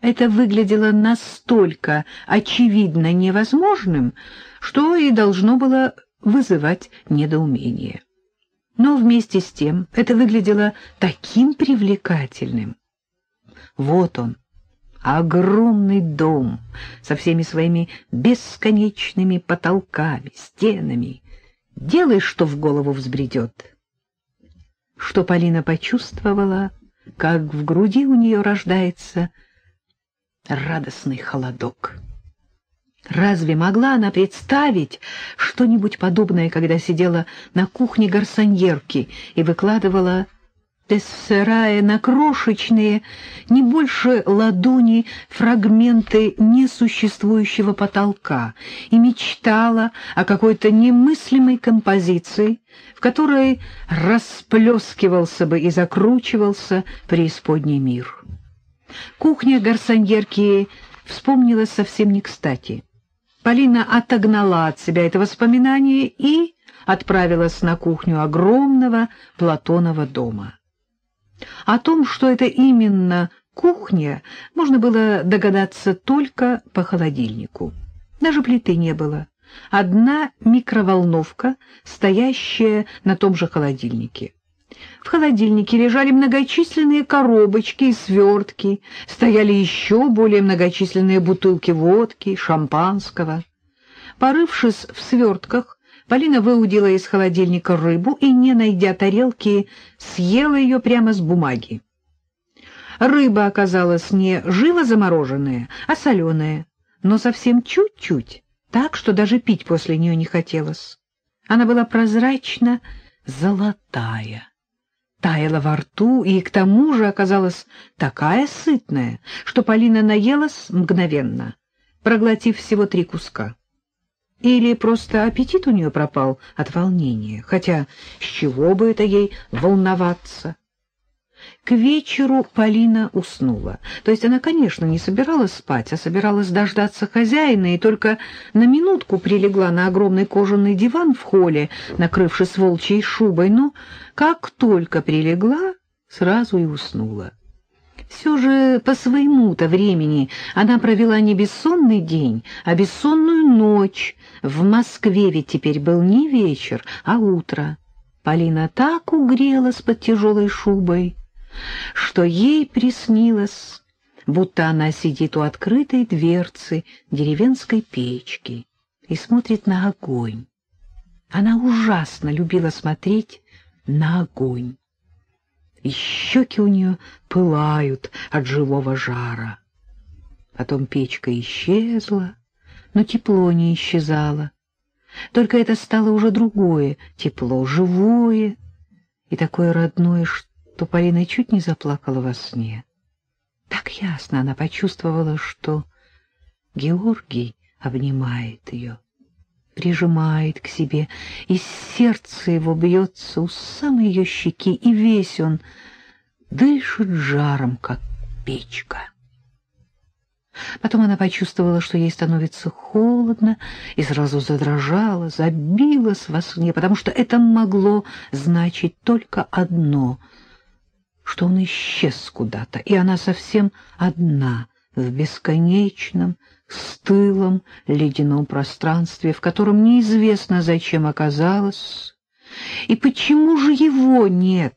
Это выглядело настолько очевидно невозможным, что и должно было вызывать недоумение. Но вместе с тем это выглядело таким привлекательным. Вот он, огромный дом со всеми своими бесконечными потолками, стенами. Делай, что в голову взбредет. Что Полина почувствовала, как в груди у нее рождается радостный холодок. Разве могла она представить что-нибудь подобное, когда сидела на кухне гарсоньерки и выкладывала тессерая на крошечные, не больше ладони, фрагменты несуществующего потолка и мечтала о какой-то немыслимой композиции, в которой расплескивался бы и закручивался преисподний мир. Кухня гарсоньерки вспомнилась совсем не кстати. Полина отогнала от себя это воспоминание и отправилась на кухню огромного Платонова дома. О том, что это именно кухня, можно было догадаться только по холодильнику. Даже плиты не было. Одна микроволновка, стоящая на том же холодильнике. В холодильнике лежали многочисленные коробочки и свертки, стояли еще более многочисленные бутылки водки, шампанского. Порывшись в свертках, Полина выудила из холодильника рыбу и, не найдя тарелки, съела ее прямо с бумаги. Рыба оказалась не живо замороженная, а соленая, но совсем чуть-чуть, так что даже пить после нее не хотелось. Она была прозрачно золотая, таяла во рту и к тому же оказалась такая сытная, что Полина наелась мгновенно, проглотив всего три куска. Или просто аппетит у нее пропал от волнения, хотя с чего бы это ей волноваться? К вечеру Полина уснула. То есть она, конечно, не собиралась спать, а собиралась дождаться хозяина, и только на минутку прилегла на огромный кожаный диван в холле, накрывшись волчьей шубой, но как только прилегла, сразу и уснула. Все же по своему-то времени она провела не бессонный день, а бессонную ночь. В Москве ведь теперь был не вечер, а утро. Полина так угрелась под тяжелой шубой, что ей приснилось, будто она сидит у открытой дверцы деревенской печки и смотрит на огонь. Она ужасно любила смотреть на огонь и щеки у нее пылают от живого жара. Потом печка исчезла, но тепло не исчезало. Только это стало уже другое, тепло, живое и такое родное, что Полина чуть не заплакала во сне. Так ясно она почувствовала, что Георгий обнимает ее прижимает к себе, и сердце его бьется у самой ее щеки, и весь он дышит жаром, как печка. Потом она почувствовала, что ей становится холодно, и сразу задрожала, забилась во сне, потому что это могло значить только одно — что он исчез куда-то, и она совсем одна в бесконечном, стылом ледяном пространстве, в котором неизвестно зачем оказалась. И почему же его нет?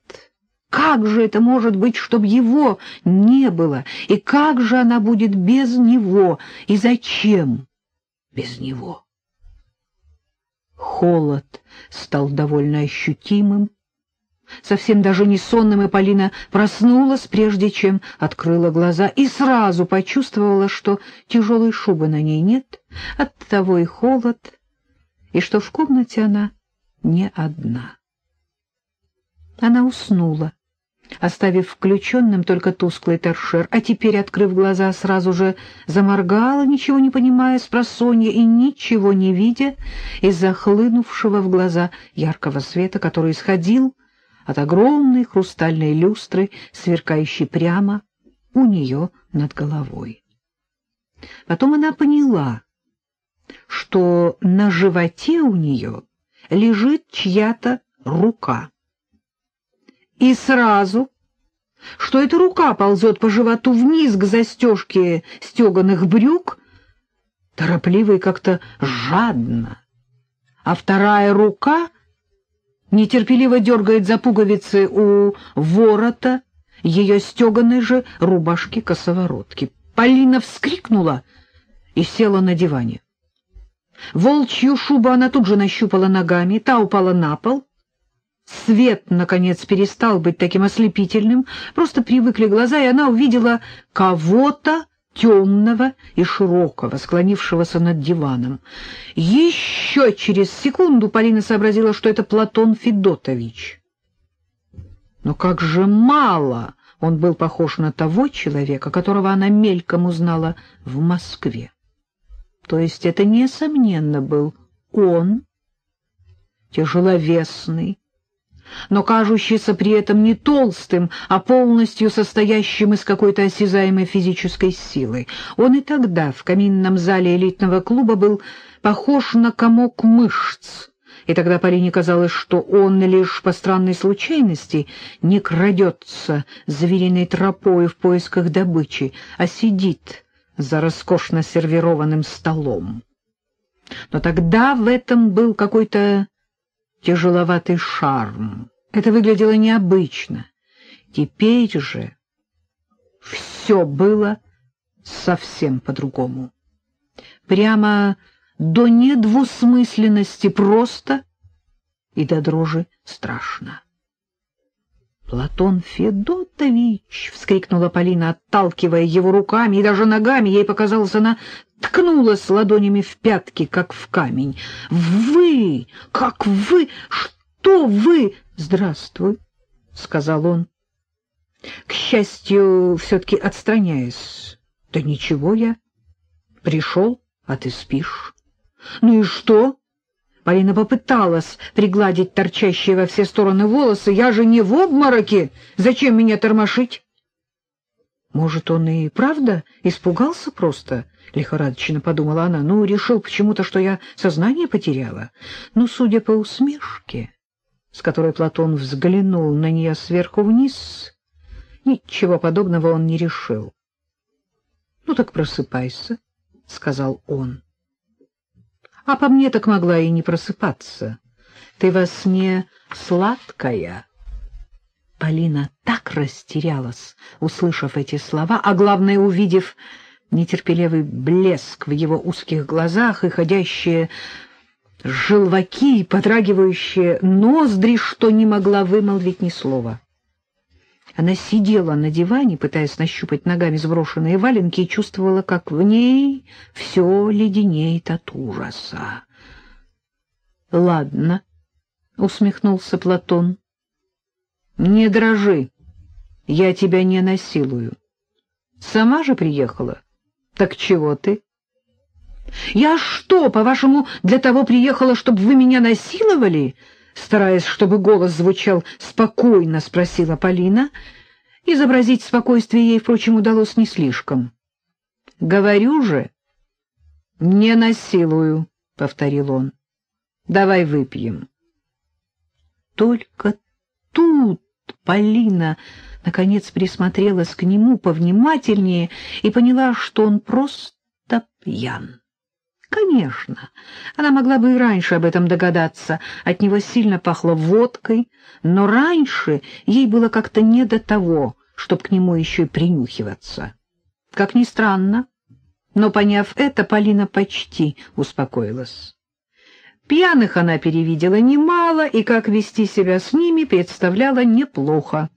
Как же это может быть, чтобы его не было? И как же она будет без него? И зачем без него? Холод стал довольно ощутимым, совсем даже не сонным, и Полина проснулась, прежде чем открыла глаза, и сразу почувствовала, что тяжелой шубы на ней нет, оттого и холод, и что в комнате она не одна. Она уснула, оставив включенным только тусклый торшер, а теперь, открыв глаза, сразу же заморгала, ничего не понимая с просонья и ничего не видя из-за хлынувшего в глаза яркого света, который исходил от огромной хрустальной люстры, сверкающей прямо у нее над головой. Потом она поняла, что на животе у нее лежит чья-то рука. И сразу что эта рука ползет по животу вниз к застежке стеганых брюк, торопливо и как-то жадно, а вторая рука нетерпеливо дергает за пуговицы у ворота ее стеганой же рубашки-косоворотки. Полина вскрикнула и села на диване. Волчью шубу она тут же нащупала ногами, та упала на пол. Свет, наконец, перестал быть таким ослепительным, просто привыкли глаза, и она увидела кого-то темного и широкого, склонившегося над диваном. Еще через секунду Полина сообразила, что это Платон Федотович. Но как же мало он был похож на того человека, которого она мельком узнала в Москве. То есть это, несомненно, был он, тяжеловесный, но кажущийся при этом не толстым, а полностью состоящим из какой-то осязаемой физической силы. Он и тогда в каминном зале элитного клуба был похож на комок мышц, и тогда Полине казалось, что он лишь по странной случайности не крадется звериной тропой в поисках добычи, а сидит за роскошно сервированным столом. Но тогда в этом был какой-то тяжеловатый шарм. Это выглядело необычно. Теперь же все было совсем по-другому. Прямо до недвусмысленности просто и до дрожи страшно. «Платон Федотович!» — вскрикнула Полина, отталкивая его руками и даже ногами. Ей показалось, она ткнулась ладонями в пятки, как в камень. «Вы! Как вы! Что вы?» «Здравствуй!» — сказал он. К счастью, все-таки отстраняясь. «Да ничего я. Пришел, а ты спишь». «Ну и что?» Полина попыталась пригладить торчащие во все стороны волосы. «Я же не в обмороке! Зачем меня тормошить?» «Может, он и правда испугался просто?» — лихорадочно подумала она. «Ну, решил почему-то, что я сознание потеряла. Ну, судя по усмешке, с которой Платон взглянул на нее сверху вниз, ничего подобного он не решил. «Ну так просыпайся», — сказал он. А по мне так могла и не просыпаться. Ты во сне сладкая. Полина так растерялась, услышав эти слова, а главное, увидев нетерпеливый блеск в его узких глазах и ходящие желваки подрагивающие ноздри, что не могла вымолвить ни слова. Она сидела на диване, пытаясь нащупать ногами сброшенные валенки, и чувствовала, как в ней все леденеет от ужаса. — Ладно, — усмехнулся Платон. — Не дрожи, я тебя не насилую. Сама же приехала. Так чего ты? — Я что, по-вашему, для того приехала, чтобы вы меня насиловали? — стараясь, чтобы голос звучал спокойно, спросила Полина. Изобразить спокойствие ей, впрочем, удалось не слишком. — Говорю же, не насилую, — повторил он. — Давай выпьем. Только тут Полина наконец присмотрелась к нему повнимательнее и поняла, что он просто пьян. Конечно, она могла бы и раньше об этом догадаться. От него сильно пахло водкой, но раньше ей было как-то не до того, чтобы к нему еще и принюхиваться. Как ни странно, но, поняв это, Полина почти успокоилась. Пьяных она перевидела немало, и как вести себя с ними представляла неплохо.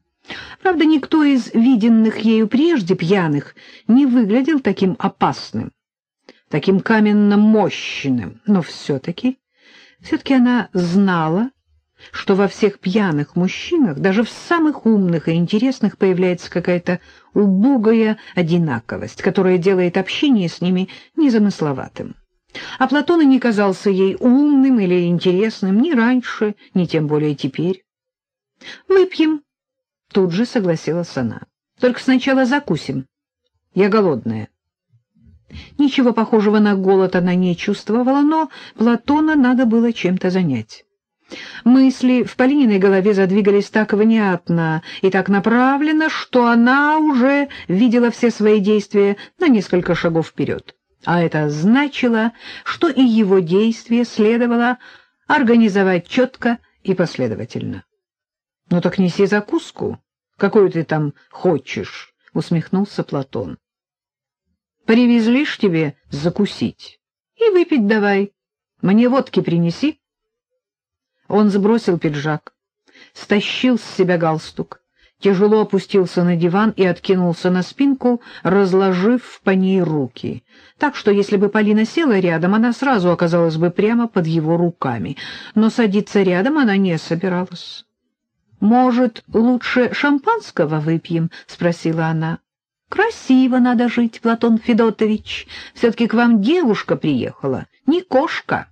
Правда, никто из виденных ею прежде пьяных не выглядел таким опасным таким каменно-мощным, но все-таки, все-таки она знала, что во всех пьяных мужчинах, даже в самых умных и интересных, появляется какая-то убогая одинаковость, которая делает общение с ними незамысловатым. А Платон и не казался ей умным или интересным ни раньше, ни тем более теперь. «Выпьем», — тут же согласилась она. «Только сначала закусим. Я голодная». Ничего похожего на голод она не чувствовала, но Платона надо было чем-то занять. Мысли в Полининой голове задвигались так внятно и так направленно, что она уже видела все свои действия на несколько шагов вперед. А это значило, что и его действия следовало организовать четко и последовательно. — Ну так неси закуску, какую ты там хочешь, — усмехнулся Платон. — Привезли ж тебе закусить. И выпить давай. Мне водки принеси. Он сбросил пиджак, стащил с себя галстук, тяжело опустился на диван и откинулся на спинку, разложив по ней руки. Так что, если бы Полина села рядом, она сразу оказалась бы прямо под его руками. Но садиться рядом она не собиралась. «Может, лучше шампанского выпьем?» — спросила она. «Красиво надо жить, Платон Федотович. Все-таки к вам девушка приехала, не кошка».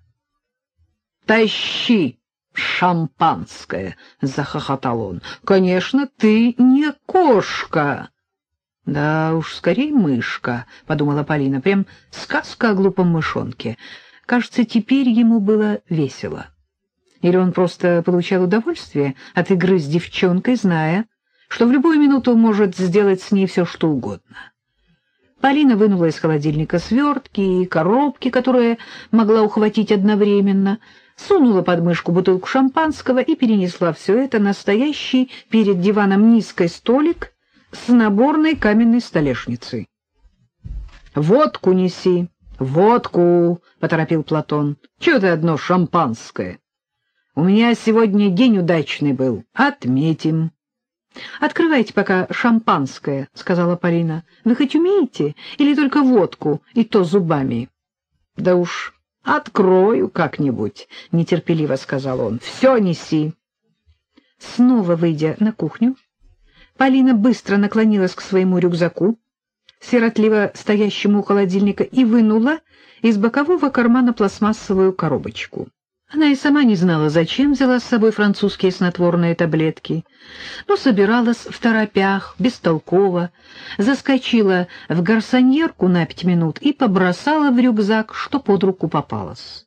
«Тащи!» шампанское, — захохотал он. — Конечно, ты не кошка. — Да уж, скорее мышка, — подумала Полина, — прям сказка о глупом мышонке. Кажется, теперь ему было весело. Или он просто получал удовольствие от игры с девчонкой, зная, что в любую минуту может сделать с ней все, что угодно. Полина вынула из холодильника свертки и коробки, которые могла ухватить одновременно — сунула под мышку бутылку шампанского и перенесла все это на стоящий перед диваном низкий столик с наборной каменной столешницей. «Водку неси, водку!» — поторопил Платон. «Чего ты одно шампанское? У меня сегодня день удачный был. Отметим». «Открывайте пока шампанское», — сказала Полина. «Вы хоть умеете? Или только водку, и то зубами?» «Да уж «Открою как-нибудь», — нетерпеливо сказал он. «Все неси». Снова выйдя на кухню, Полина быстро наклонилась к своему рюкзаку, сиротливо стоящему у холодильника, и вынула из бокового кармана пластмассовую коробочку. Она и сама не знала, зачем взяла с собой французские снотворные таблетки, но собиралась в торопях, бестолково, заскочила в гарсоньерку на пять минут и побросала в рюкзак, что под руку попалось.